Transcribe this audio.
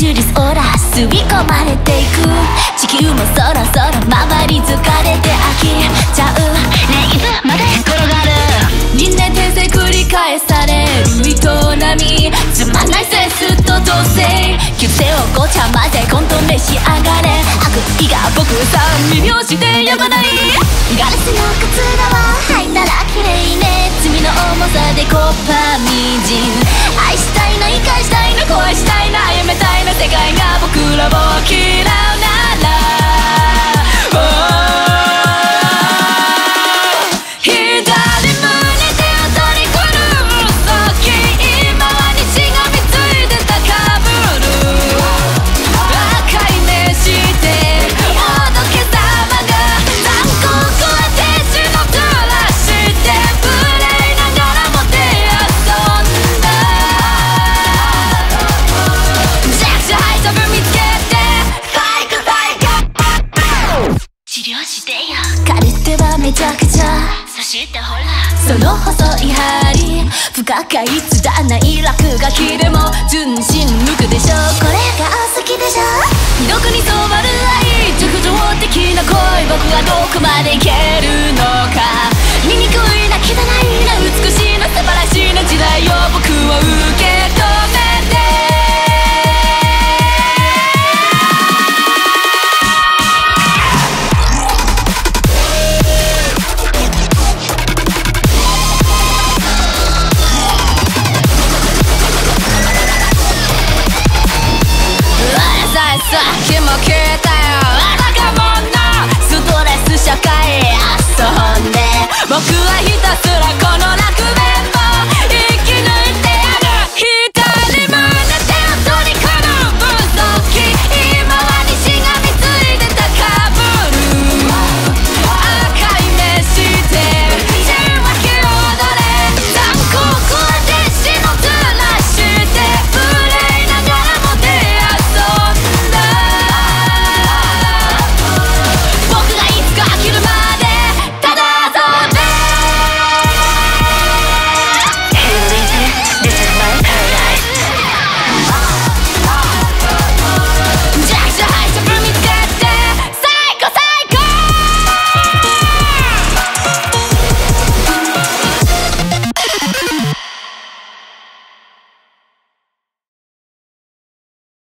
ジュリスオーラ吸い込まれていく。地球もそろそろ回り疲れて飽きちゃう。レイズまで転がる。輪廻転生繰り返される営みつまんないセンスと同性旧姓をごちゃ混ぜ混沌召し上がれ。悪意が僕さん微妙してやまない。ガラスの靴はめちゃくちゃ。そしてほら。その細い針。不可解つだない落書きでも純真無垢でしょ。これが好きでしょ。毒に染まる愛熟情的な恋。僕はどこまでいける Okay.